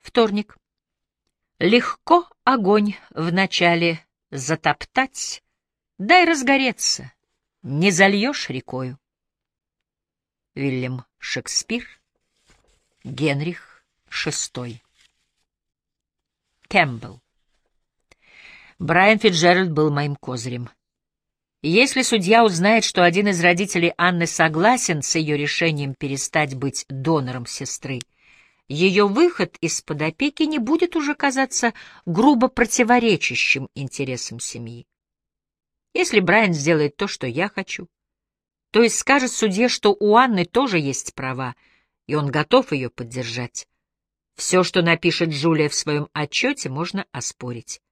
Вторник. Легко огонь вначале затоптать, дай разгореться, не зальешь рекою. Вильям Шекспир, Генрих VI. Кэмпбелл. Брайан Фитджеральд был моим козырем. Если судья узнает, что один из родителей Анны согласен с ее решением перестать быть донором сестры, ее выход из-под опеки не будет уже казаться грубо противоречащим интересам семьи. Если Брайан сделает то, что я хочу, то есть скажет судье, что у Анны тоже есть права, и он готов ее поддержать, все, что напишет Джулия в своем отчете, можно оспорить.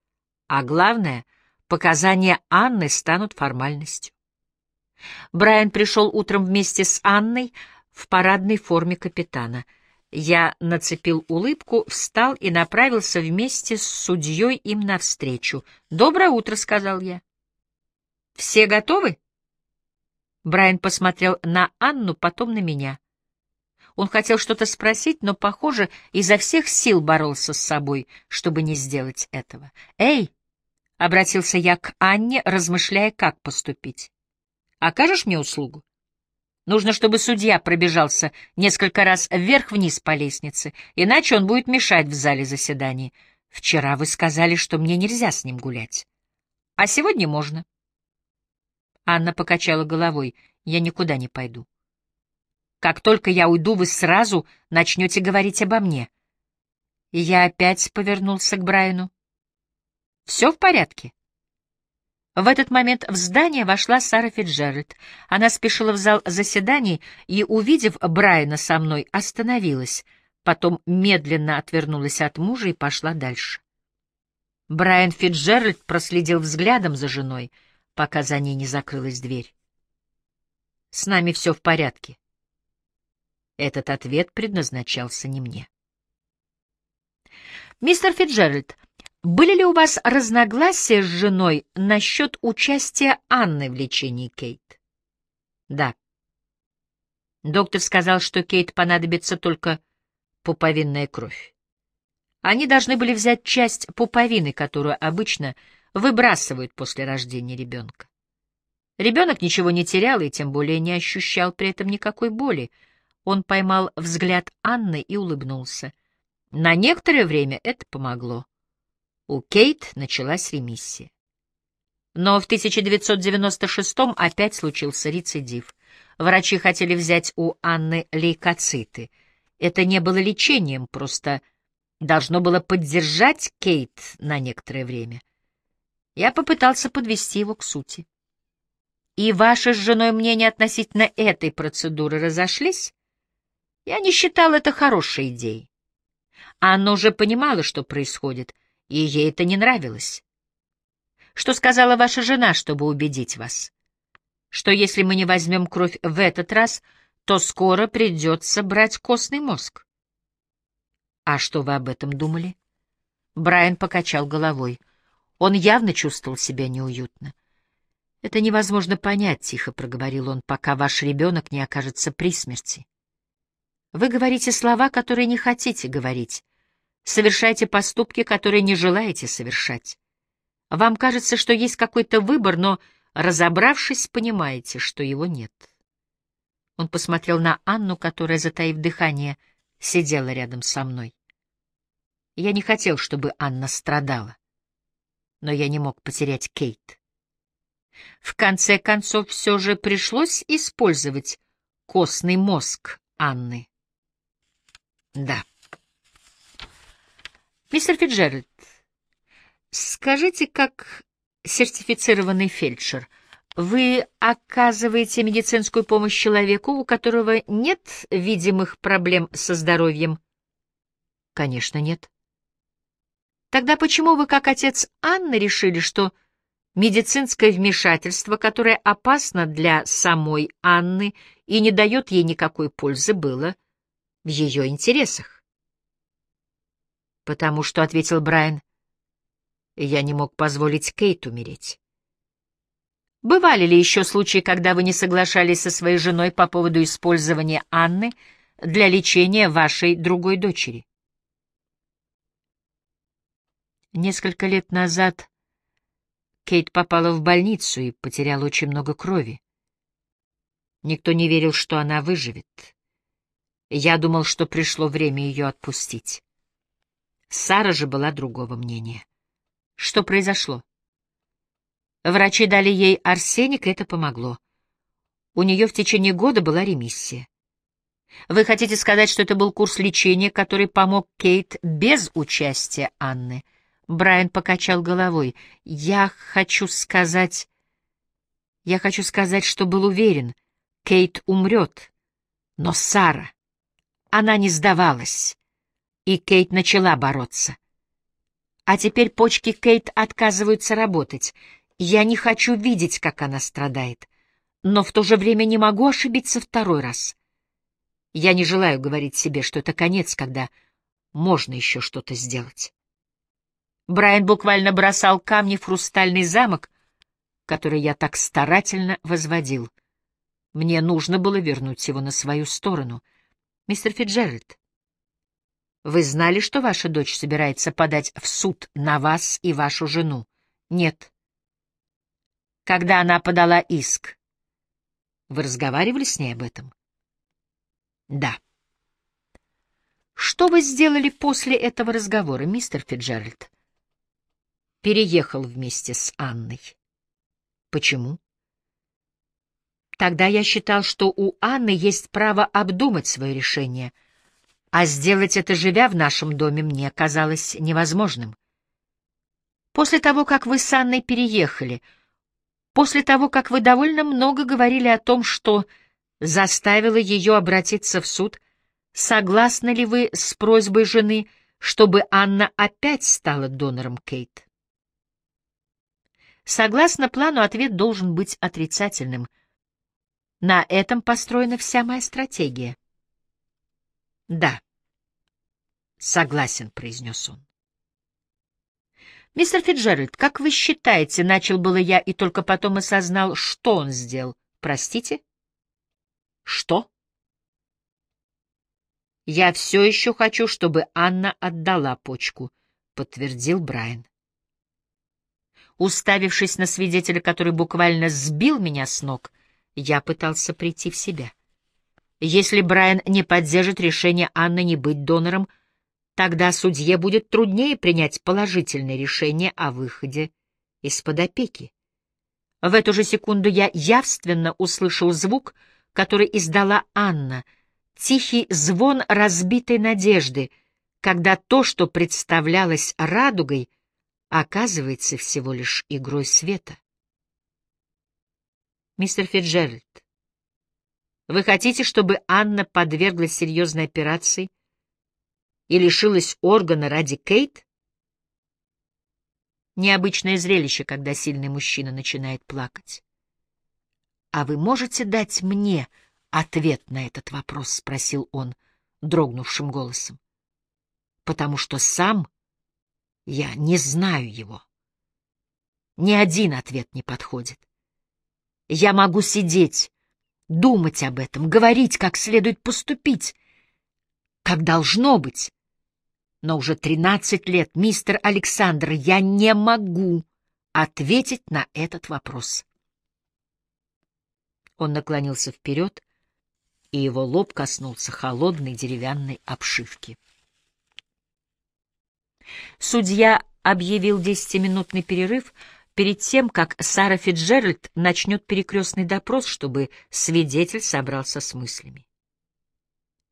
А главное, показания Анны станут формальностью. Брайан пришел утром вместе с Анной в парадной форме капитана — я нацепил улыбку, встал и направился вместе с судьей им навстречу. «Доброе утро», — сказал я. «Все готовы?» Брайан посмотрел на Анну, потом на меня. Он хотел что-то спросить, но, похоже, изо всех сил боролся с собой, чтобы не сделать этого. «Эй!» — обратился я к Анне, размышляя, как поступить. «Окажешь мне услугу?» Нужно, чтобы судья пробежался несколько раз вверх-вниз по лестнице, иначе он будет мешать в зале заседаний. Вчера вы сказали, что мне нельзя с ним гулять. А сегодня можно. Анна покачала головой. Я никуда не пойду. Как только я уйду, вы сразу начнете говорить обо мне. Я опять повернулся к Брайану. Все в порядке? В этот момент в здание вошла Сара Фитджеральд. Она спешила в зал заседаний и, увидев Брайана со мной, остановилась, потом медленно отвернулась от мужа и пошла дальше. Брайан Фитджеральд проследил взглядом за женой, пока за ней не закрылась дверь. «С нами все в порядке». Этот ответ предназначался не мне. «Мистер Фитджеральд, были ли у вас разногласия с женой насчет участия Анны в лечении Кейт? Да. Доктор сказал, что Кейт понадобится только пуповинная кровь. Они должны были взять часть пуповины, которую обычно выбрасывают после рождения ребенка. Ребенок ничего не терял и тем более не ощущал при этом никакой боли. Он поймал взгляд Анны и улыбнулся. На некоторое время это помогло. У Кейт началась ремиссия. Но в 1996 опять случился рецидив. Врачи хотели взять у Анны лейкоциты. Это не было лечением, просто должно было поддержать Кейт на некоторое время. Я попытался подвести его к сути. И ваши с женой мнения относительно этой процедуры разошлись? Я не считал это хорошей идеей. Анна уже понимала, что происходит — и ей это не нравилось. Что сказала ваша жена, чтобы убедить вас? Что если мы не возьмем кровь в этот раз, то скоро придется брать костный мозг. А что вы об этом думали? Брайан покачал головой. Он явно чувствовал себя неуютно. «Это невозможно понять», — тихо проговорил он, — «пока ваш ребенок не окажется при смерти. Вы говорите слова, которые не хотите говорить, совершаете поступки, которые не желаете совершать. Вам кажется, что есть какой-то выбор, но, разобравшись, понимаете, что его нет. Он посмотрел на Анну, которая, затаив дыхание, сидела рядом со мной. Я не хотел, чтобы Анна страдала, но я не мог потерять Кейт. В конце концов, все же пришлось использовать костный мозг Анны. Да. Мистер Фиджеральд, скажите, как сертифицированный фельдшер, вы оказываете медицинскую помощь человеку, у которого нет видимых проблем со здоровьем? Конечно, нет. Тогда почему вы, как отец Анны, решили, что медицинское вмешательство, которое опасно для самой Анны и не дает ей никакой пользы, было в ее интересах? «Потому что», — ответил Брайан, — «я не мог позволить Кейт умереть». Бывали ли еще случаи, когда вы не соглашались со своей женой по поводу использования Анны для лечения вашей другой дочери? Несколько лет назад Кейт попала в больницу и потеряла очень много крови. Никто не верил, что она выживет. Я думал, что пришло время ее отпустить. Сара же была другого мнения. Что произошло? Врачи дали ей арсеник, и это помогло. У нее в течение года была ремиссия. Вы хотите сказать, что это был курс лечения, который помог Кейт без участия Анны? Брайан покачал головой. Я хочу сказать... Я хочу сказать, что был уверен. Кейт умрет. Но Сара... Она не сдавалась. И Кейт начала бороться. А теперь почки Кейт отказываются работать. Я не хочу видеть, как она страдает. Но в то же время не могу ошибиться второй раз. Я не желаю говорить себе, что это конец, когда можно еще что-то сделать. Брайан буквально бросал камни в хрустальный замок, который я так старательно возводил. Мне нужно было вернуть его на свою сторону. Мистер Фиджеральд, вы знали, что ваша дочь собирается подать в суд на вас и вашу жену? Нет. Когда она подала иск, вы разговаривали с ней об этом? Да. Что вы сделали после этого разговора, мистер Фиджеральд? Переехал вместе с Анной. Почему? Тогда я считал, что у Анны есть право обдумать свое решение, а сделать это, живя в нашем доме, мне казалось невозможным. После того, как вы с Анной переехали, после того, как вы довольно много говорили о том, что заставило ее обратиться в суд, согласны ли вы с просьбой жены, чтобы Анна опять стала донором Кейт? Согласно плану, ответ должен быть отрицательным — на этом построена вся моя стратегия. Да. Согласен, произнес он. Мистер Фиджеральд, как вы считаете, начал было я и только потом осознал, что он сделал. Простите? Что? Я все еще хочу, чтобы Анна отдала почку, подтвердил Брайан. Уставившись на свидетеля, который буквально сбил меня с ног, я пытался прийти в себя. Если Брайан не поддержит решение Анны не быть донором, тогда судье будет труднее принять положительное решение о выходе из-под опеки. В эту же секунду я явственно услышал звук, который издала Анна, тихий звон разбитой надежды, когда то, что представлялось радугой, оказывается всего лишь игрой света. Мистер Фиджеральд, вы хотите, чтобы Анна подверглась серьезной операции и лишилась органа ради Кейт? Необычное зрелище, когда сильный мужчина начинает плакать. «А вы можете дать мне ответ на этот вопрос?» — спросил он дрогнувшим голосом. «Потому что сам я не знаю его. Ни один ответ не подходит. Я могу сидеть, думать об этом, говорить, как следует поступить, как должно быть. Но уже тринадцать лет, мистер Александр, я не могу ответить на этот вопрос. Он наклонился вперед, и его лоб коснулся холодной деревянной обшивки. Судья объявил десятиминутный перерыв — перед тем, как Сара Фиджеральд начнет перекрестный допрос, чтобы свидетель собрался с мыслями.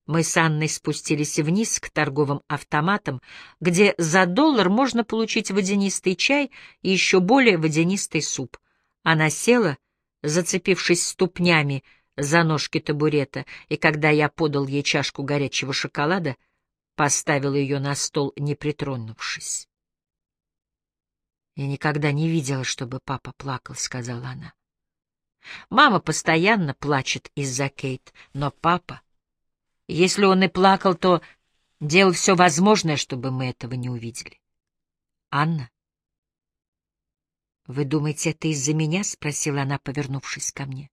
Мы с Анной спустились вниз к торговым автоматам, где за доллар можно получить водянистый чай и еще более водянистый суп. Она села, зацепившись ступнями за ножки табурета, и когда я подал ей чашку горячего шоколада, поставила ее на стол, не притронувшись. «Я никогда не видела, чтобы папа плакал», — сказала она. «Мама постоянно плачет из-за Кейт, но папа, если он и плакал, то делал все возможное, чтобы мы этого не увидели. Анна?» «Вы думаете, это из-за меня?» — спросила она, повернувшись ко мне.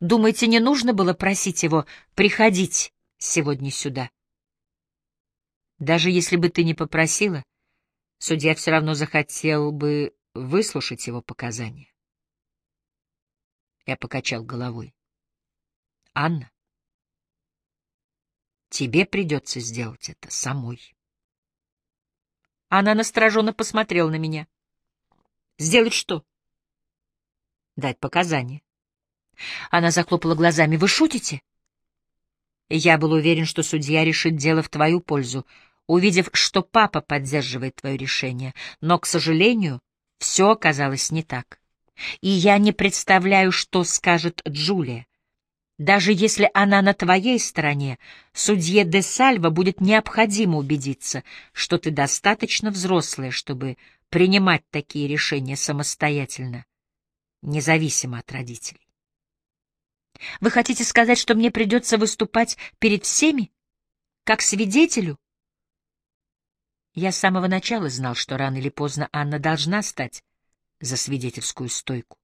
«Думаете, не нужно было просить его приходить сегодня сюда?» «Даже если бы ты не попросила...» Судья все равно захотел бы выслушать его показания. Я покачал головой. Анна, тебе придется сделать это самой. Она настороженно посмотрела на меня. Сделать что? Дать показания. Она захлопала глазами. Вы шутите? Я был уверен, что судья решит дело в твою пользу, увидев, что папа поддерживает твое решение. Но, к сожалению, все оказалось не так. И я не представляю, что скажет Джулия. Даже если она на твоей стороне, судье де Сальва будет необходимо убедиться, что ты достаточно взрослая, чтобы принимать такие решения самостоятельно, независимо от родителей. Вы хотите сказать, что мне придется выступать перед всеми, как свидетелю? Я с самого начала знал, что рано или поздно Анна должна стать за свидетельскую стойку.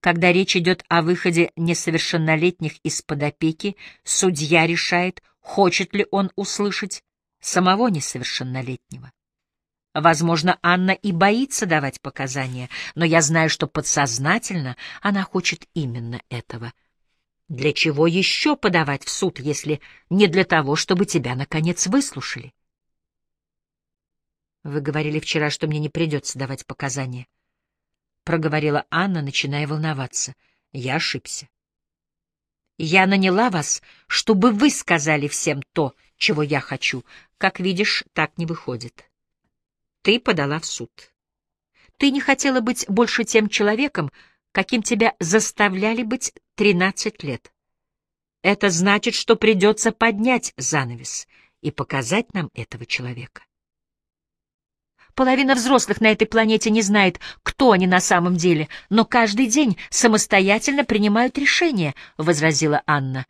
Когда речь идет о выходе несовершеннолетних из-под опеки, судья решает, хочет ли он услышать самого несовершеннолетнего. Возможно, Анна и боится давать показания, но я знаю, что подсознательно она хочет именно этого. Для чего еще подавать в суд, если не для того, чтобы тебя, наконец, выслушали? Вы говорили вчера, что мне не придется давать показания проговорила Анна, начиная волноваться. Я ошибся. Я наняла вас, чтобы вы сказали всем то, чего я хочу. Как видишь, так не выходит. Ты подала в суд. Ты не хотела быть больше тем человеком, каким тебя заставляли быть тринадцать лет. Это значит, что придется поднять занавес и показать нам этого человека. Половина взрослых на этой планете не знает, кто они на самом деле, но каждый день самостоятельно принимают решения, — возразила Анна.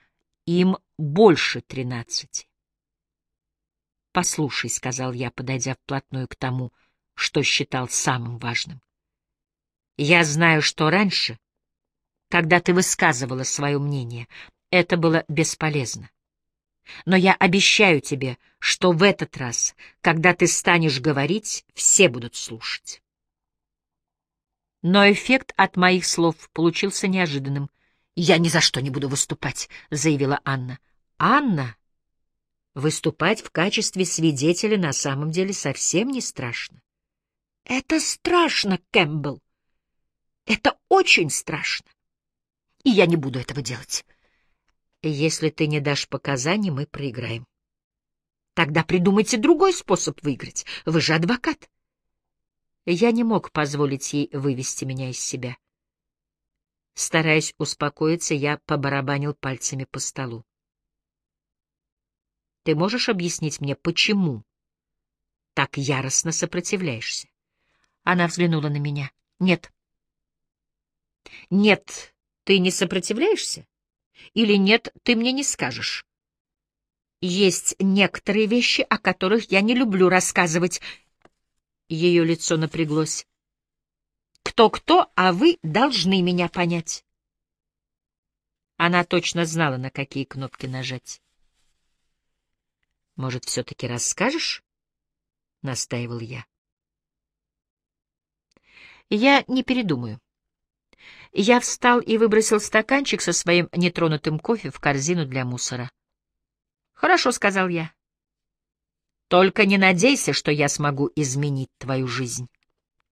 Им больше тринадцати. «Послушай», — сказал я, подойдя вплотную к тому, что считал самым важным. «Я знаю, что раньше, когда ты высказывала свое мнение, это было бесполезно. Но я обещаю тебе, что в этот раз, когда ты станешь говорить, все будут слушать. Но эффект от моих слов получился неожиданным. «Я ни за что не буду выступать», — заявила Анна. «Анна, выступать в качестве свидетеля на самом деле совсем не страшно». «Это страшно, Кэмпбелл. Это очень страшно. И я не буду этого делать». Если ты не дашь показаний, мы проиграем. Тогда придумайте другой способ выиграть. Вы же адвокат. Я не мог позволить ей вывести меня из себя. Стараясь успокоиться, я побарабанил пальцами по столу. Ты можешь объяснить мне, почему так яростно сопротивляешься? Она взглянула на меня. Нет. Нет, ты не сопротивляешься? Или нет, ты мне не скажешь. Есть некоторые вещи, о которых я не люблю рассказывать. Ее лицо напряглось. Кто-кто, а вы должны меня понять. Она точно знала, на какие кнопки нажать. «Может, все-таки расскажешь?» — настаивал я. «Я не передумаю. Я встал и выбросил стаканчик со своим нетронутым кофе в корзину для мусора. «Хорошо», — сказал я. «Только не надейся, что я смогу изменить твою жизнь».